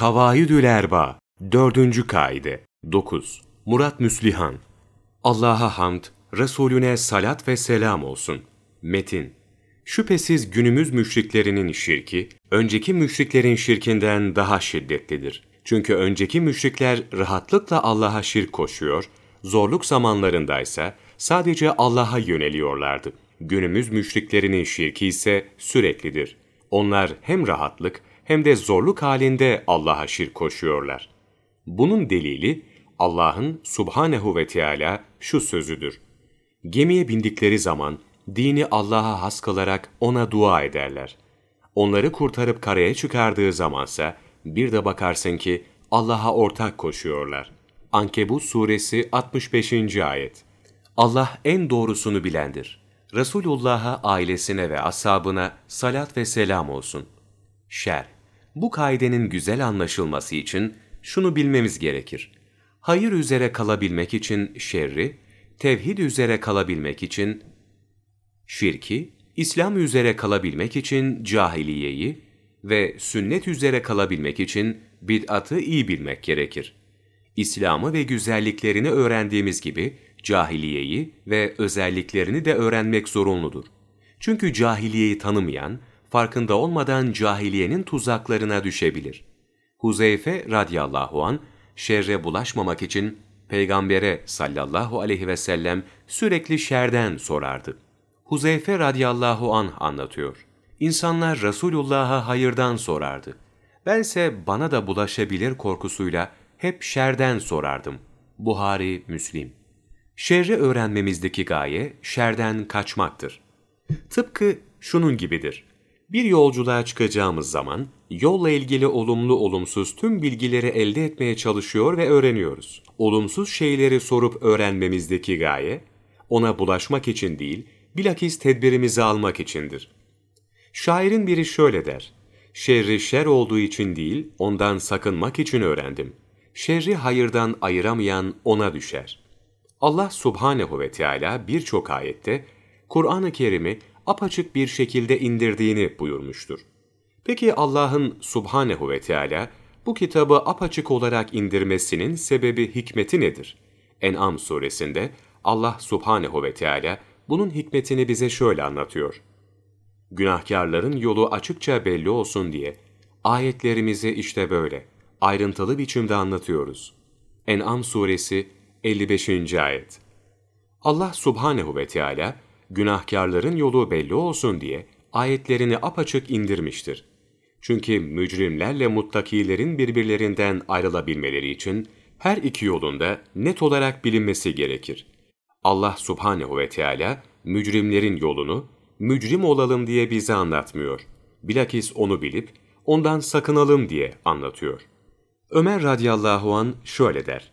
Kavaidül Erba 4. Kaide 9. Murat Müslihan Allah'a hamd, Resulüne salat ve selam olsun. Metin Şüphesiz günümüz müşriklerinin şirki, önceki müşriklerin şirkinden daha şiddetlidir. Çünkü önceki müşrikler rahatlıkla Allah'a şirk koşuyor, zorluk zamanlarındaysa sadece Allah'a yöneliyorlardı. Günümüz müşriklerinin şirki ise süreklidir. Onlar hem rahatlık hem de zorluk halinde Allah'a şirk koşuyorlar. Bunun delili Allah'ın subhanehu ve Teala şu sözüdür. Gemiye bindikleri zaman dini Allah'a has kılarak ona dua ederler. Onları kurtarıp karaya çıkardığı zamansa bir de bakarsın ki Allah'a ortak koşuyorlar. Ankebut suresi 65. ayet. Allah en doğrusunu bilendir. Resulullah'a, ailesine ve ashabına salat ve selam olsun. Şer. Bu kaidenin güzel anlaşılması için şunu bilmemiz gerekir. Hayır üzere kalabilmek için şerri, tevhid üzere kalabilmek için şirki, İslam üzere kalabilmek için cahiliyeyi ve sünnet üzere kalabilmek için bid'atı iyi bilmek gerekir. İslam'ı ve güzelliklerini öğrendiğimiz gibi cahiliyeyi ve özelliklerini de öğrenmek zorunludur. Çünkü cahiliyeyi tanımayan, farkında olmadan cahiliyenin tuzaklarına düşebilir. Huzeyfe radıyallahu an şerre bulaşmamak için Peygambere sallallahu aleyhi ve sellem sürekli şerden sorardı. Huzeyfe radıyallahu an anlatıyor. İnsanlar Resulullah'a hayırdan sorardı. Bense bana da bulaşabilir korkusuyla hep şerden sorardım. Buhari, Müslim. Şerri öğrenmemizdeki gaye şerden kaçmaktır. Tıpkı şunun gibidir. Bir yolculuğa çıkacağımız zaman yolla ilgili olumlu olumsuz tüm bilgileri elde etmeye çalışıyor ve öğreniyoruz. Olumsuz şeyleri sorup öğrenmemizdeki gaye ona bulaşmak için değil, bilakis tedbirimizi almak içindir. Şairin biri şöyle der, Şerri şer olduğu için değil, ondan sakınmak için öğrendim. Şerri hayırdan ayıramayan ona düşer. Allah subhanehu ve Teala birçok ayette Kur'an-ı Kerim'i apaçık bir şekilde indirdiğini buyurmuştur. Peki Allah'ın subhanehu ve Teala bu kitabı apaçık olarak indirmesinin sebebi hikmeti nedir? En'am suresinde Allah subhanehu ve Teala bunun hikmetini bize şöyle anlatıyor. Günahkarların yolu açıkça belli olsun diye ayetlerimizi işte böyle ayrıntılı biçimde anlatıyoruz. En'am suresi 55. ayet. Allah subhanehu ve Teala günahkarların yolu belli olsun diye ayetlerini apaçık indirmiştir. Çünkü mücrimlerle muttakilerin birbirlerinden ayrılabilmeleri için her iki yolunda net olarak bilinmesi gerekir. Allah subhanehu ve Teala mücrimlerin yolunu, mücrim olalım diye bize anlatmıyor. Bilakis onu bilip, ondan sakınalım diye anlatıyor. Ömer radıyallahu an şöyle der.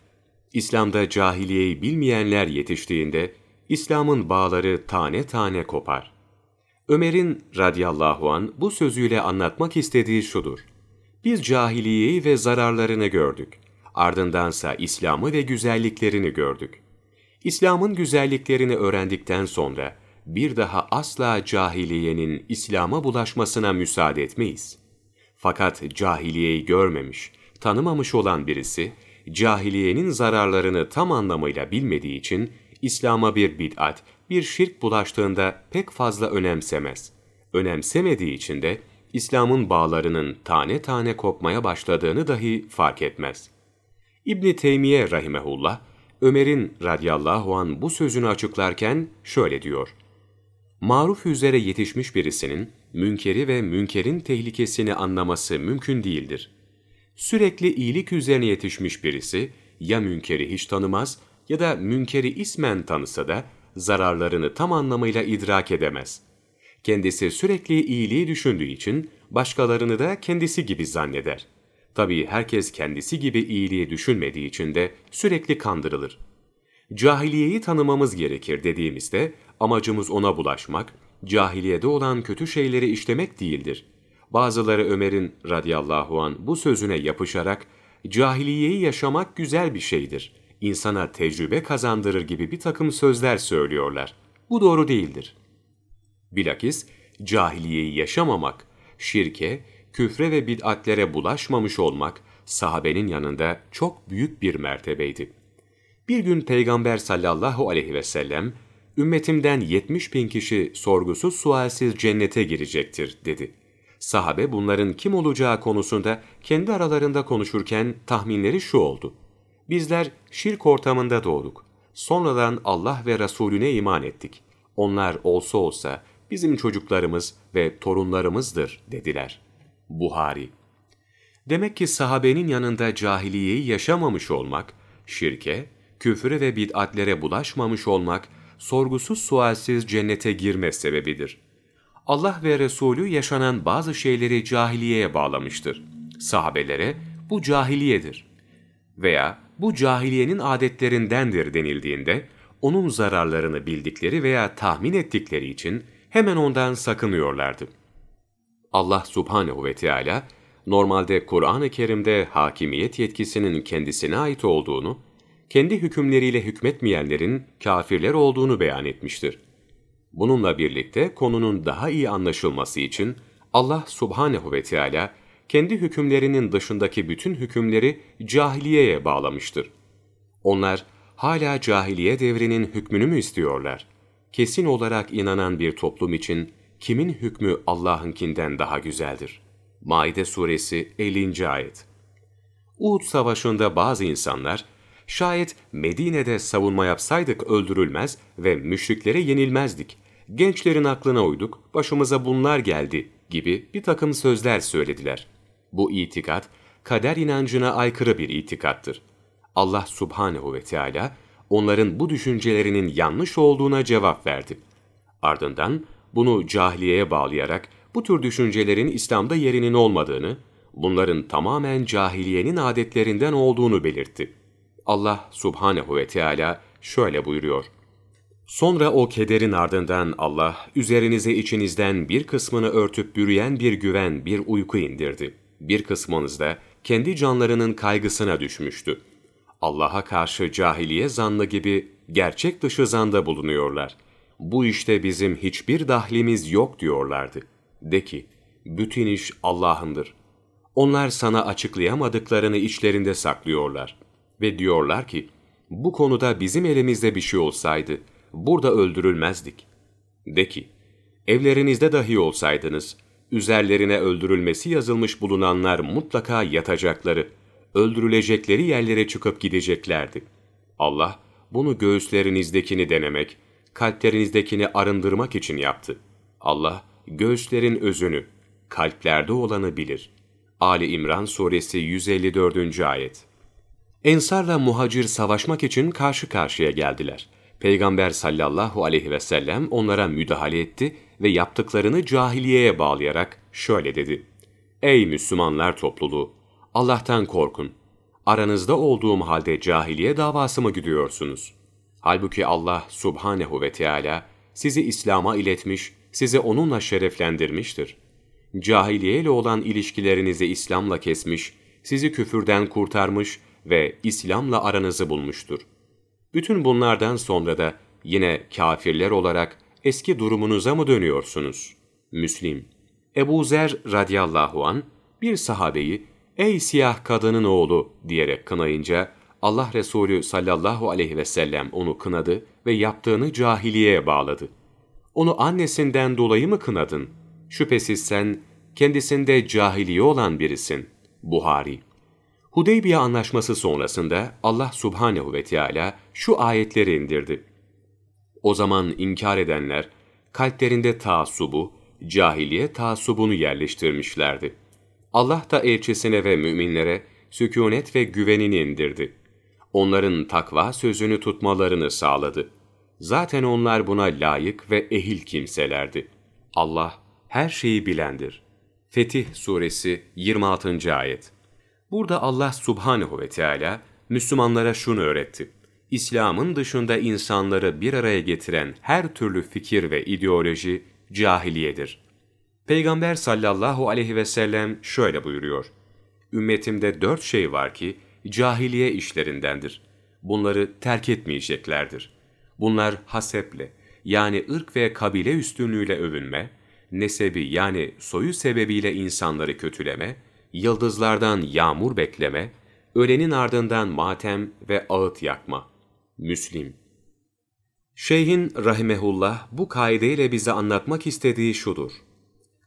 İslam'da cahiliyeyi bilmeyenler yetiştiğinde, İslam'ın bağları tane tane kopar. Ömer'in radıyallahu an bu sözüyle anlatmak istediği şudur. Biz cahiliyeyi ve zararlarını gördük. Ardındansa İslam'ı ve güzelliklerini gördük. İslam'ın güzelliklerini öğrendikten sonra bir daha asla cahiliyenin İslam'a bulaşmasına müsaade etmeyiz. Fakat cahiliyeyi görmemiş, tanımamış olan birisi, cahiliyenin zararlarını tam anlamıyla bilmediği için İslam'a bir bid'at, bir şirk bulaştığında pek fazla önemsemez. Önemsemediği için de İslam'ın bağlarının tane tane kopmaya başladığını dahi fark etmez. İbn Teymiye rahimehullah Ömer'in radıyallahu an bu sözünü açıklarken şöyle diyor. Maruf üzere yetişmiş birisinin münkeri ve münkerin tehlikesini anlaması mümkün değildir. Sürekli iyilik üzerine yetişmiş birisi ya münkeri hiç tanımaz ya da münkeri ismen tanısa da zararlarını tam anlamıyla idrak edemez. Kendisi sürekli iyiliği düşündüğü için başkalarını da kendisi gibi zanneder. Tabii herkes kendisi gibi iyiliği düşünmediği için de sürekli kandırılır. Cahiliyeyi tanımamız gerekir dediğimizde amacımız ona bulaşmak, cahiliyede olan kötü şeyleri işlemek değildir. Bazıları Ömer'in radıyallahu an bu sözüne yapışarak cahiliyeyi yaşamak güzel bir şeydir, insana tecrübe kazandırır gibi bir takım sözler söylüyorlar. Bu doğru değildir. Bilakis cahiliyeyi yaşamamak, şirke, küfre ve bid'atlere bulaşmamış olmak, sahabenin yanında çok büyük bir mertebeydi. Bir gün Peygamber sallallahu aleyhi ve sellem, ümmetimden 70 bin kişi sorgusuz sualsiz cennete girecektir dedi. Sahabe bunların kim olacağı konusunda kendi aralarında konuşurken tahminleri şu oldu. Bizler şirk ortamında doğduk. Sonradan Allah ve Resulüne iman ettik. Onlar olsa olsa bizim çocuklarımız ve torunlarımızdır dediler. Buhari Demek ki sahabenin yanında cahiliyeyi yaşamamış olmak, şirke, küfre ve bid'atlere bulaşmamış olmak, sorgusuz sualsiz cennete girme sebebidir. Allah ve Resulü yaşanan bazı şeyleri cahiliyeye bağlamıştır. Sahabelere bu cahiliyedir. Veya bu cahiliyenin adetlerindendir denildiğinde, onun zararlarını bildikleri veya tahmin ettikleri için hemen ondan sakınıyorlardı. Allah subhanehu ve Teala normalde Kur'an-ı Kerim'de hakimiyet yetkisinin kendisine ait olduğunu, kendi hükümleriyle hükmetmeyenlerin kafirler olduğunu beyan etmiştir. Bununla birlikte konunun daha iyi anlaşılması için Allah subhanehu ve Teala kendi hükümlerinin dışındaki bütün hükümleri cahiliyeye bağlamıştır. Onlar hala cahiliye devrinin hükmünü mü istiyorlar? Kesin olarak inanan bir toplum için kimin hükmü Allah'ınkinden daha güzeldir? Maide suresi 50. ayet. Uhud savaşında bazı insanlar, şayet Medine'de savunma yapsaydık öldürülmez ve müşriklere yenilmezdik. Gençlerin aklına uyduk, başımıza bunlar geldi gibi bir takım sözler söylediler. Bu itikat, kader inancına aykırı bir itikattır. Allah subhanehu ve Teala onların bu düşüncelerinin yanlış olduğuna cevap verdi. Ardından bunu cahiliyeye bağlayarak bu tür düşüncelerin İslam'da yerinin olmadığını, bunların tamamen cahiliyenin adetlerinden olduğunu belirtti. Allah subhanehu ve Teala şöyle buyuruyor. Sonra o kederin ardından Allah, üzerinize içinizden bir kısmını örtüp bürüyen bir güven, bir uyku indirdi. Bir kısmınız da kendi canlarının kaygısına düşmüştü. Allah'a karşı cahiliye zannı gibi gerçek dışı zanda bulunuyorlar. Bu işte bizim hiçbir dahlimiz yok diyorlardı. De ki, bütün iş Allah'ındır. Onlar sana açıklayamadıklarını içlerinde saklıyorlar. Ve diyorlar ki, bu konuda bizim elimizde bir şey olsaydı, burada öldürülmezdik. De ki, evlerinizde dahi olsaydınız, üzerlerine öldürülmesi yazılmış bulunanlar mutlaka yatacakları, öldürülecekleri yerlere çıkıp gideceklerdi. Allah, bunu göğüslerinizdekini denemek, kalplerinizdekini arındırmak için yaptı. Allah, göğüslerin özünü, kalplerde olanı bilir. Ali İmran Suresi 154. Ayet Ensarla muhacir savaşmak için karşı karşıya geldiler. Peygamber sallallahu aleyhi ve sellem onlara müdahale etti ve yaptıklarını cahiliyeye bağlayarak şöyle dedi. Ey Müslümanlar topluluğu! Allah'tan korkun. Aranızda olduğum halde cahiliye davası mı gidiyorsunuz? Halbuki Allah subhanehu ve Teala sizi İslam'a iletmiş, sizi onunla şereflendirmiştir. Cahiliye ile olan ilişkilerinizi İslam'la kesmiş, sizi küfürden kurtarmış ve İslam'la aranızı bulmuştur. Bütün bunlardan sonra da yine kafirler olarak eski durumunuza mı dönüyorsunuz? Müslim Ebu Zer radıyallahu an bir sahabeyi ''Ey siyah kadının oğlu'' diyerek kınayınca Allah Resulü sallallahu aleyhi ve sellem onu kınadı ve yaptığını cahiliyeye bağladı. Onu annesinden dolayı mı kınadın? Şüphesiz sen kendisinde cahiliye olan birisin. Buhari Hudeybiye anlaşması sonrasında Allah subhanehu ve Teala şu ayetleri indirdi. O zaman inkar edenler kalplerinde taassubu, cahiliye taassubunu yerleştirmişlerdi. Allah da elçisine ve müminlere sükunet ve güvenini indirdi. Onların takva sözünü tutmalarını sağladı. Zaten onlar buna layık ve ehil kimselerdi. Allah her şeyi bilendir. Fetih Suresi 26. Ayet Burada Allah Subhanehu ve Teala Müslümanlara şunu öğretti. İslam'ın dışında insanları bir araya getiren her türlü fikir ve ideoloji cahiliyedir. Peygamber sallallahu aleyhi ve sellem şöyle buyuruyor. Ümmetimde dört şey var ki cahiliye işlerindendir. Bunları terk etmeyeceklerdir. Bunlar haseple yani ırk ve kabile üstünlüğüyle övünme, nesebi yani soyu sebebiyle insanları kötüleme, yıldızlardan yağmur bekleme, ölenin ardından matem ve ağıt yakma. Müslim Şeyhin rahimehullah bu kaideyle bize anlatmak istediği şudur.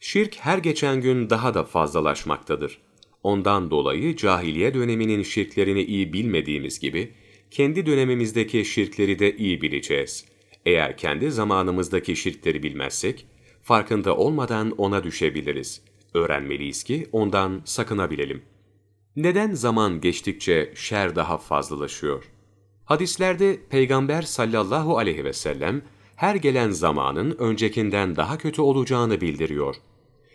Şirk her geçen gün daha da fazlalaşmaktadır. Ondan dolayı cahiliye döneminin şirklerini iyi bilmediğimiz gibi, kendi dönemimizdeki şirkleri de iyi bileceğiz. Eğer kendi zamanımızdaki şirkleri bilmezsek, farkında olmadan ona düşebiliriz. Öğrenmeliyiz ki ondan sakınabilelim. Neden zaman geçtikçe şer daha fazlalaşıyor? Hadislerde Peygamber sallallahu aleyhi ve sellem her gelen zamanın öncekinden daha kötü olacağını bildiriyor.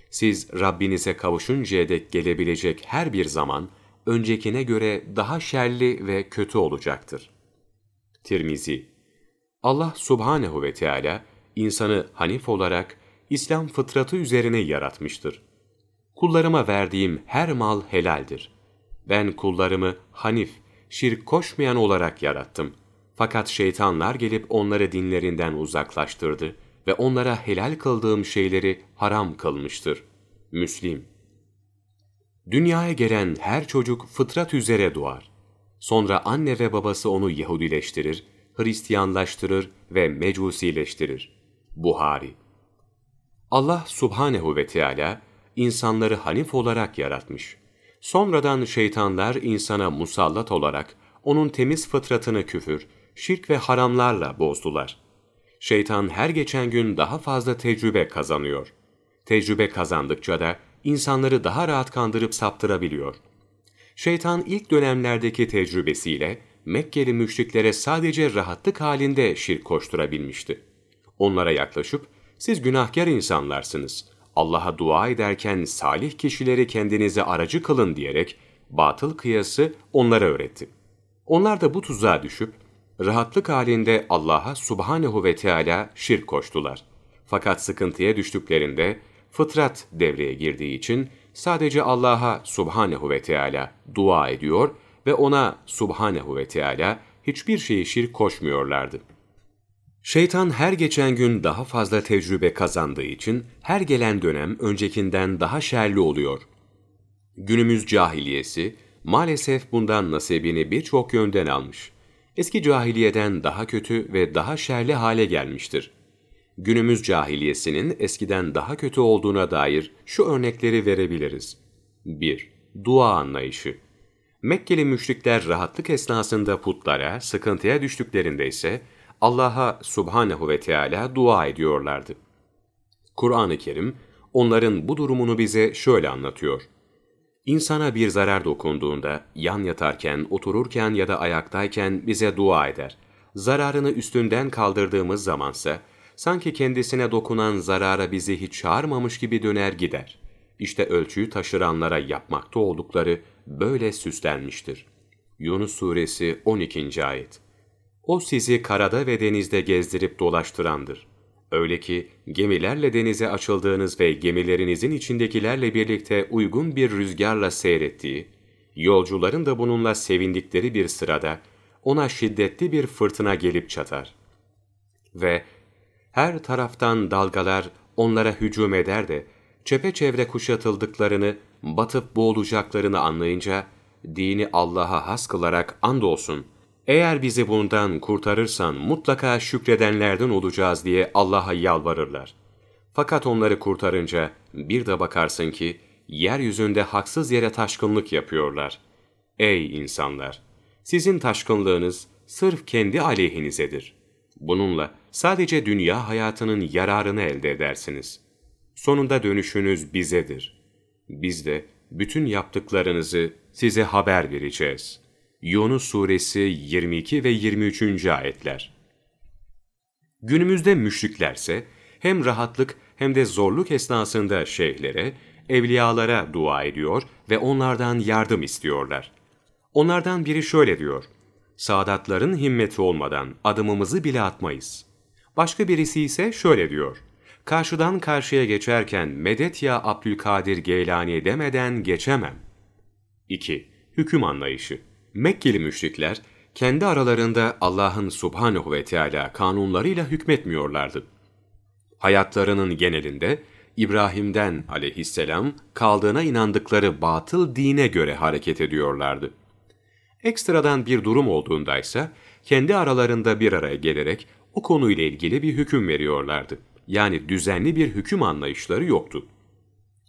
Siz Rabbinize kavuşuncaya dek gelebilecek her bir zaman, öncekine göre daha şerli ve kötü olacaktır. Tirmizi Allah subhanehu ve Teala insanı hanif olarak İslam fıtratı üzerine yaratmıştır. Kullarıma verdiğim her mal helaldir. Ben kullarımı hanif, şirk koşmayan olarak yarattım. Fakat şeytanlar gelip onları dinlerinden uzaklaştırdı ve onlara helal kıldığım şeyleri haram kılmıştır. Müslim Dünyaya gelen her çocuk fıtrat üzere doğar. Sonra anne ve babası onu Yahudileştirir, Hristiyanlaştırır ve Mecusileştirir. Buhari Allah subhanehu ve Teala insanları hanif olarak yaratmış. Sonradan şeytanlar insana musallat olarak onun temiz fıtratını küfür, şirk ve haramlarla bozdular. Şeytan her geçen gün daha fazla tecrübe kazanıyor. Tecrübe kazandıkça da insanları daha rahat kandırıp saptırabiliyor. Şeytan ilk dönemlerdeki tecrübesiyle Mekkeli müşriklere sadece rahatlık halinde şirk koşturabilmişti. Onlara yaklaşıp, siz günahkar insanlarsınız, Allah'a dua ederken salih kişileri kendinize aracı kılın diyerek batıl kıyası onlara öğretti. Onlar da bu tuzağa düşüp, rahatlık halinde Allah'a subhanehu ve Teala şirk koştular. Fakat sıkıntıya düştüklerinde fıtrat devreye girdiği için sadece Allah'a subhanehu ve Teala dua ediyor ve ona subhanehu ve Teala hiçbir şeyi şirk koşmuyorlardı. Şeytan her geçen gün daha fazla tecrübe kazandığı için her gelen dönem öncekinden daha şerli oluyor. Günümüz cahiliyesi maalesef bundan nasibini birçok yönden almış. Eski cahiliyeden daha kötü ve daha şerli hale gelmiştir. Günümüz cahiliyesinin eskiden daha kötü olduğuna dair şu örnekleri verebiliriz. 1. Dua anlayışı Mekkeli müşrikler rahatlık esnasında putlara, sıkıntıya düştüklerinde ise Allah'a subhanehu ve Teala dua ediyorlardı. Kur'an-ı Kerim onların bu durumunu bize şöyle anlatıyor. İnsana bir zarar dokunduğunda yan yatarken, otururken ya da ayaktayken bize dua eder. Zararını üstünden kaldırdığımız zamansa sanki kendisine dokunan zarara bizi hiç çağırmamış gibi döner gider. İşte ölçüyü taşıranlara yapmakta oldukları böyle süslenmiştir. Yunus Suresi 12. Ayet O sizi karada ve denizde gezdirip dolaştırandır. Öyle ki gemilerle denize açıldığınız ve gemilerinizin içindekilerle birlikte uygun bir rüzgarla seyrettiği, yolcuların da bununla sevindikleri bir sırada ona şiddetli bir fırtına gelip çatar. Ve her taraftan dalgalar onlara hücum eder de çepeçevre kuşatıldıklarını, batıp boğulacaklarını anlayınca, dini Allah'a has kılarak andolsun, eğer bizi bundan kurtarırsan mutlaka şükredenlerden olacağız diye Allah'a yalvarırlar. Fakat onları kurtarınca bir de bakarsın ki, yeryüzünde haksız yere taşkınlık yapıyorlar. Ey insanlar! Sizin taşkınlığınız sırf kendi aleyhinizedir. Bununla sadece dünya hayatının yararını elde edersiniz. Sonunda dönüşünüz bizedir. Biz de bütün yaptıklarınızı size haber vereceğiz. Yunus Suresi 22 ve 23. Ayetler Günümüzde müşriklerse hem rahatlık hem de zorluk esnasında şeyhlere, evliyalara dua ediyor ve onlardan yardım istiyorlar. Onlardan biri şöyle diyor, Sadatların himmeti olmadan adımımızı bile atmayız. Başka birisi ise şöyle diyor, Karşıdan karşıya geçerken medet ya Abdülkadir Geylani demeden geçemem. 2. Hüküm anlayışı Mekkeli müşrikler, kendi aralarında Allah'ın subhanehu ve Teala kanunlarıyla hükmetmiyorlardı. Hayatlarının genelinde İbrahim'den aleyhisselam kaldığına inandıkları batıl dine göre hareket ediyorlardı. Ekstradan bir durum olduğundaysa kendi aralarında bir araya gelerek o konuyla ilgili bir hüküm veriyorlardı. Yani düzenli bir hüküm anlayışları yoktu.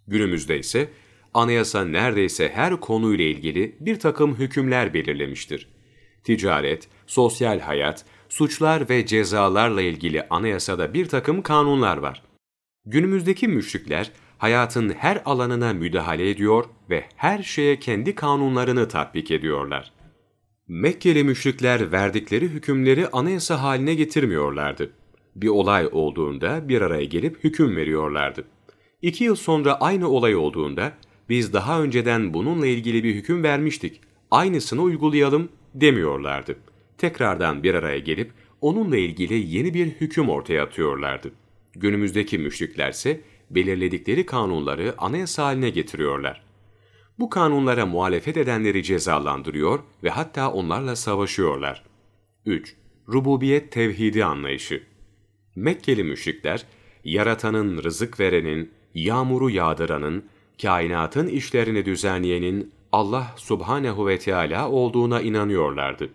Günümüzde ise anayasa neredeyse her konuyla ilgili bir takım hükümler belirlemiştir. Ticaret, sosyal hayat, suçlar ve cezalarla ilgili anayasada bir takım kanunlar var. Günümüzdeki müşrikler hayatın her alanına müdahale ediyor ve her şeye kendi kanunlarını tatbik ediyorlar. Mekkeli müşrikler verdikleri hükümleri anayasa haline getirmiyorlardı. Bir olay olduğunda bir araya gelip hüküm veriyorlardı. İki yıl sonra aynı olay olduğunda biz daha önceden bununla ilgili bir hüküm vermiştik, aynısını uygulayalım demiyorlardı. Tekrardan bir araya gelip onunla ilgili yeni bir hüküm ortaya atıyorlardı. Günümüzdeki müşriklerse belirledikleri kanunları anayasa haline getiriyorlar. Bu kanunlara muhalefet edenleri cezalandırıyor ve hatta onlarla savaşıyorlar. 3. Rububiyet tevhidi anlayışı Mekkeli müşrikler, yaratanın, rızık verenin, yağmuru yağdıranın, kainatın işlerini düzenleyenin Allah subhanehu ve Teala olduğuna inanıyorlardı.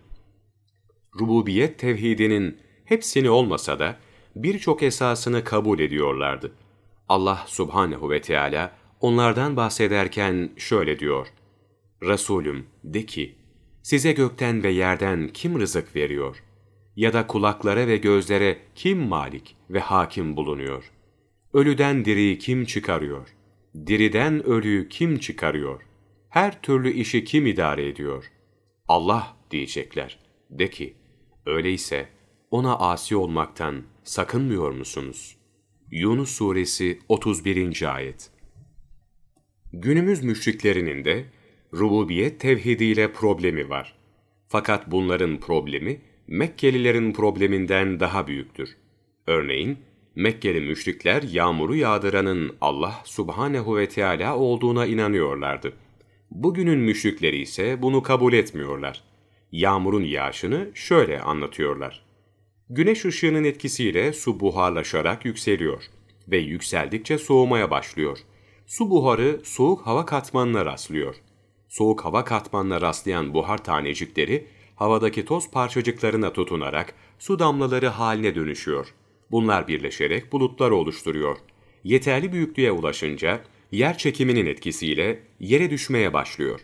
Rububiyet tevhidinin hepsini olmasa da birçok esasını kabul ediyorlardı. Allah subhanehu ve Teala onlardan bahsederken şöyle diyor. Resulüm de ki, size gökten ve yerden kim rızık veriyor? Ya da kulaklara ve gözlere kim malik ve hakim bulunuyor? Ölüden diriyi kim çıkarıyor? Diriden ölüyü kim çıkarıyor? Her türlü işi kim idare ediyor? Allah diyecekler. De ki, öyleyse ona asi olmaktan sakınmıyor musunuz? Yunus Suresi 31. Ayet Günümüz müşriklerinin de rububiyet tevhidiyle problemi var. Fakat bunların problemi Mekkelilerin probleminden daha büyüktür. Örneğin Mekkeli müşrikler yağmuru yağdıranın Allah subhanehu ve Teala olduğuna inanıyorlardı. Bugünün müşrikleri ise bunu kabul etmiyorlar. Yağmurun yağışını şöyle anlatıyorlar. Güneş ışığının etkisiyle su buharlaşarak yükseliyor ve yükseldikçe soğumaya başlıyor. Su buharı soğuk hava katmanına rastlıyor. Soğuk hava katmanına rastlayan buhar tanecikleri havadaki toz parçacıklarına tutunarak su damlaları haline dönüşüyor. Bunlar birleşerek bulutlar oluşturuyor. Yeterli büyüklüğe ulaşınca yer çekiminin etkisiyle yere düşmeye başlıyor.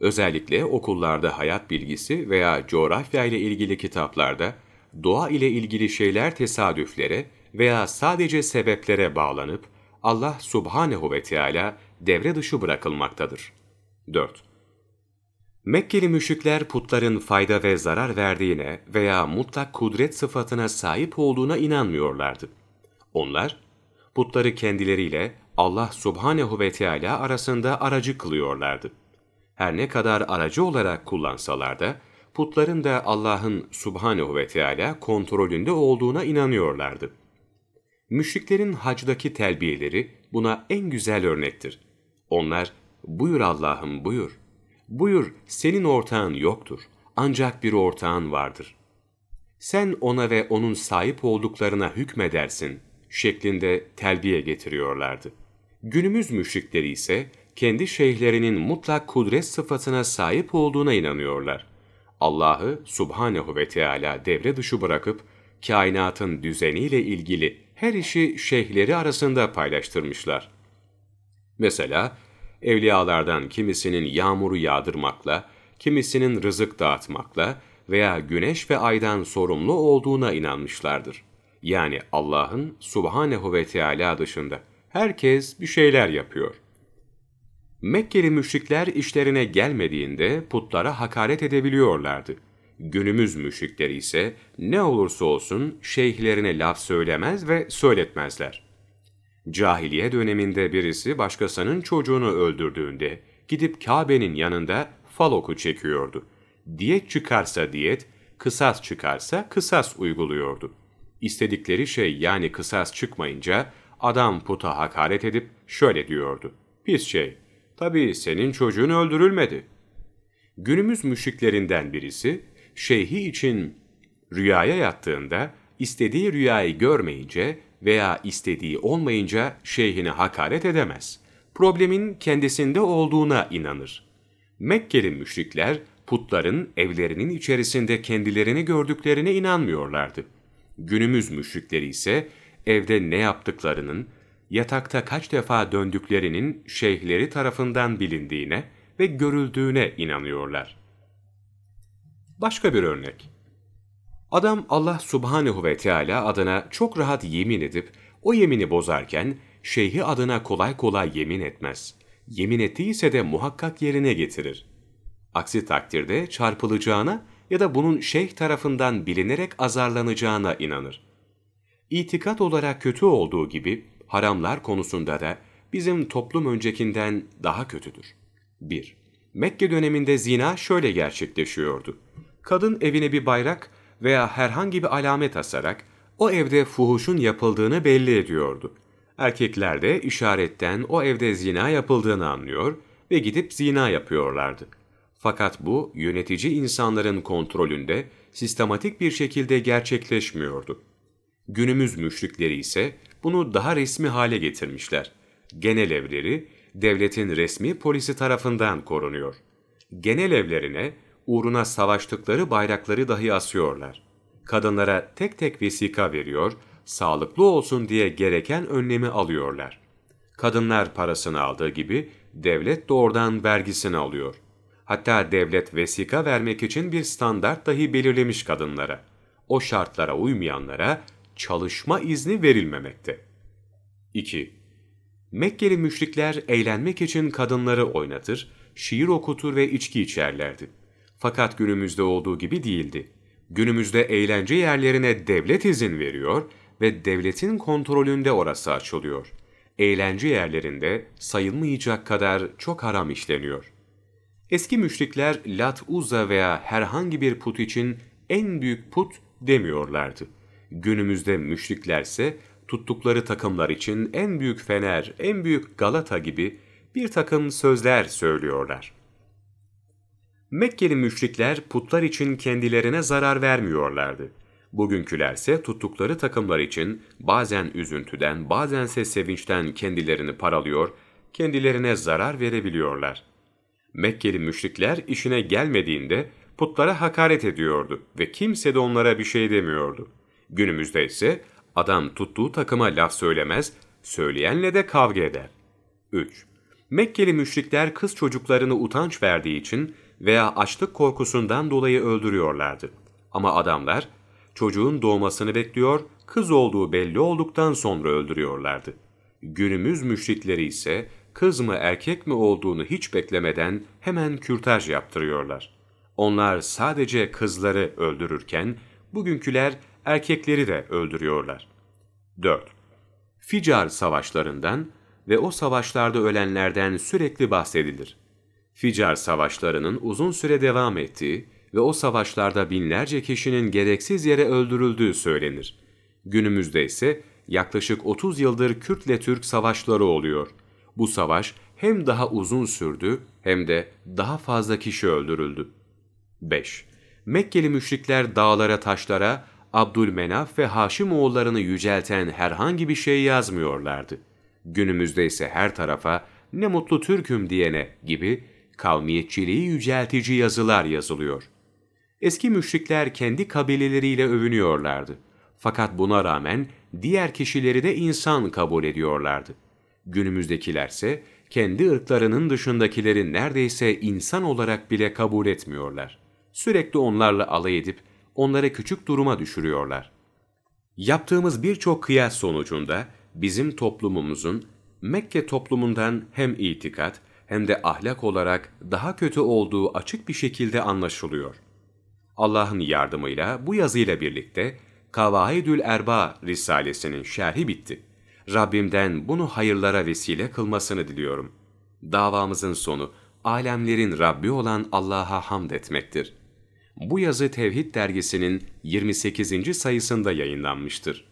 Özellikle okullarda hayat bilgisi veya coğrafya ile ilgili kitaplarda doğa ile ilgili şeyler tesadüflere veya sadece sebeplere bağlanıp Allah subhanehu ve Teala devre dışı bırakılmaktadır. 4. Mekkeli müşrikler putların fayda ve zarar verdiğine veya mutlak kudret sıfatına sahip olduğuna inanmıyorlardı. Onlar, putları kendileriyle Allah subhanehu ve Teala arasında aracı kılıyorlardı. Her ne kadar aracı olarak kullansalar da, putların da Allah'ın subhanehu ve Teala kontrolünde olduğuna inanıyorlardı. Müşriklerin hacdaki telbiyeleri buna en güzel örnektir. Onlar, buyur Allah'ım buyur, buyur senin ortağın yoktur, ancak bir ortağın vardır. Sen ona ve onun sahip olduklarına hükmedersin şeklinde telbiye getiriyorlardı. Günümüz müşrikleri ise kendi şeyhlerinin mutlak kudret sıfatına sahip olduğuna inanıyorlar. Allah'ı subhanehu ve Teala devre dışı bırakıp kainatın düzeniyle ilgili her işi şeyhleri arasında paylaştırmışlar. Mesela evliyalardan kimisinin yağmuru yağdırmakla, kimisinin rızık dağıtmakla veya güneş ve aydan sorumlu olduğuna inanmışlardır. Yani Allah'ın subhanehu ve Teala dışında herkes bir şeyler yapıyor. Mekkeli müşrikler işlerine gelmediğinde putlara hakaret edebiliyorlardı. Günümüz müşrikleri ise ne olursa olsun şeyhlerine laf söylemez ve söyletmezler. Cahiliye döneminde birisi başkasının çocuğunu öldürdüğünde gidip Kabe'nin yanında fal oku çekiyordu. Diyet çıkarsa diyet, kısas çıkarsa kısas uyguluyordu. İstedikleri şey yani kısas çıkmayınca adam puta hakaret edip şöyle diyordu. Pis şey, tabii senin çocuğun öldürülmedi. Günümüz müşriklerinden birisi, şeyhi için rüyaya yattığında istediği rüyayı görmeyince veya istediği olmayınca şeyhine hakaret edemez. Problemin kendisinde olduğuna inanır. Mekkeli müşrikler putların evlerinin içerisinde kendilerini gördüklerine inanmıyorlardı. Günümüz müşrikleri ise evde ne yaptıklarının, yatakta kaç defa döndüklerinin şeyhleri tarafından bilindiğine ve görüldüğüne inanıyorlar. Başka bir örnek. Adam Allah subhanehu ve Teala adına çok rahat yemin edip o yemini bozarken şeyhi adına kolay kolay yemin etmez. Yemin ettiyse de muhakkak yerine getirir. Aksi takdirde çarpılacağına ya da bunun şeyh tarafından bilinerek azarlanacağına inanır. İtikat olarak kötü olduğu gibi haramlar konusunda da bizim toplum öncekinden daha kötüdür. 1. Mekke döneminde zina şöyle gerçekleşiyordu. Kadın evine bir bayrak veya herhangi bir alamet asarak o evde fuhuşun yapıldığını belli ediyordu. Erkekler de işaretten o evde zina yapıldığını anlıyor ve gidip zina yapıyorlardı. Fakat bu yönetici insanların kontrolünde sistematik bir şekilde gerçekleşmiyordu. Günümüz müşrikleri ise bunu daha resmi hale getirmişler. Genel evleri devletin resmi polisi tarafından korunuyor. Genel evlerine uğruna savaştıkları bayrakları dahi asıyorlar. Kadınlara tek tek vesika veriyor, sağlıklı olsun diye gereken önlemi alıyorlar. Kadınlar parasını aldığı gibi devlet doğrudan vergisini alıyor. Hatta devlet vesika vermek için bir standart dahi belirlemiş kadınlara. O şartlara uymayanlara çalışma izni verilmemekte. 2. Mekkeli müşrikler eğlenmek için kadınları oynatır, şiir okutur ve içki içerlerdi. Fakat günümüzde olduğu gibi değildi. Günümüzde eğlence yerlerine devlet izin veriyor ve devletin kontrolünde orası açılıyor. Eğlence yerlerinde sayılmayacak kadar çok haram işleniyor. Eski müşrikler Lat Uzza veya herhangi bir put için en büyük put demiyorlardı. Günümüzde müşriklerse tuttukları takımlar için en büyük Fener, en büyük Galata gibi bir takım sözler söylüyorlar. Mekkeli müşrikler putlar için kendilerine zarar vermiyorlardı. Bugünkülerse tuttukları takımlar için bazen üzüntüden, bazense sevinçten kendilerini paralıyor, kendilerine zarar verebiliyorlar. Mekkeli müşrikler işine gelmediğinde putlara hakaret ediyordu ve kimse de onlara bir şey demiyordu. Günümüzde ise adam tuttuğu takıma laf söylemez, söyleyenle de kavga eder. 3. Mekkeli müşrikler kız çocuklarını utanç verdiği için veya açlık korkusundan dolayı öldürüyorlardı. Ama adamlar çocuğun doğmasını bekliyor, kız olduğu belli olduktan sonra öldürüyorlardı. Günümüz müşrikleri ise kız mı erkek mi olduğunu hiç beklemeden hemen kürtaj yaptırıyorlar. Onlar sadece kızları öldürürken bugünküler erkekleri de öldürüyorlar. 4. Ficar savaşlarından ve o savaşlarda ölenlerden sürekli bahsedilir. Ficar savaşlarının uzun süre devam ettiği ve o savaşlarda binlerce kişinin gereksiz yere öldürüldüğü söylenir. Günümüzde ise yaklaşık 30 yıldır Kürtle Türk savaşları oluyor. Bu savaş hem daha uzun sürdü hem de daha fazla kişi öldürüldü. 5. Mekkeli müşrikler dağlara taşlara Abdülmenaf ve Haşim oğullarını yücelten herhangi bir şey yazmıyorlardı. Günümüzde ise her tarafa ne mutlu Türk'üm diyene gibi kavmiyetçiliği yüceltici yazılar yazılıyor. Eski müşrikler kendi kabileleriyle övünüyorlardı. Fakat buna rağmen diğer kişileri de insan kabul ediyorlardı. Günümüzdekilerse kendi ırklarının dışındakileri neredeyse insan olarak bile kabul etmiyorlar. Sürekli onlarla alay edip onları küçük duruma düşürüyorlar. Yaptığımız birçok kıyas sonucunda bizim toplumumuzun Mekke toplumundan hem itikat hem de ahlak olarak daha kötü olduğu açık bir şekilde anlaşılıyor. Allah'ın yardımıyla bu yazıyla birlikte Kavaidül Erba Risalesinin şerhi bitti. Rabbimden bunu hayırlara vesile kılmasını diliyorum. Davamızın sonu alemlerin Rabbi olan Allah'a hamd etmektir. Bu yazı Tevhid dergisinin 28. sayısında yayınlanmıştır.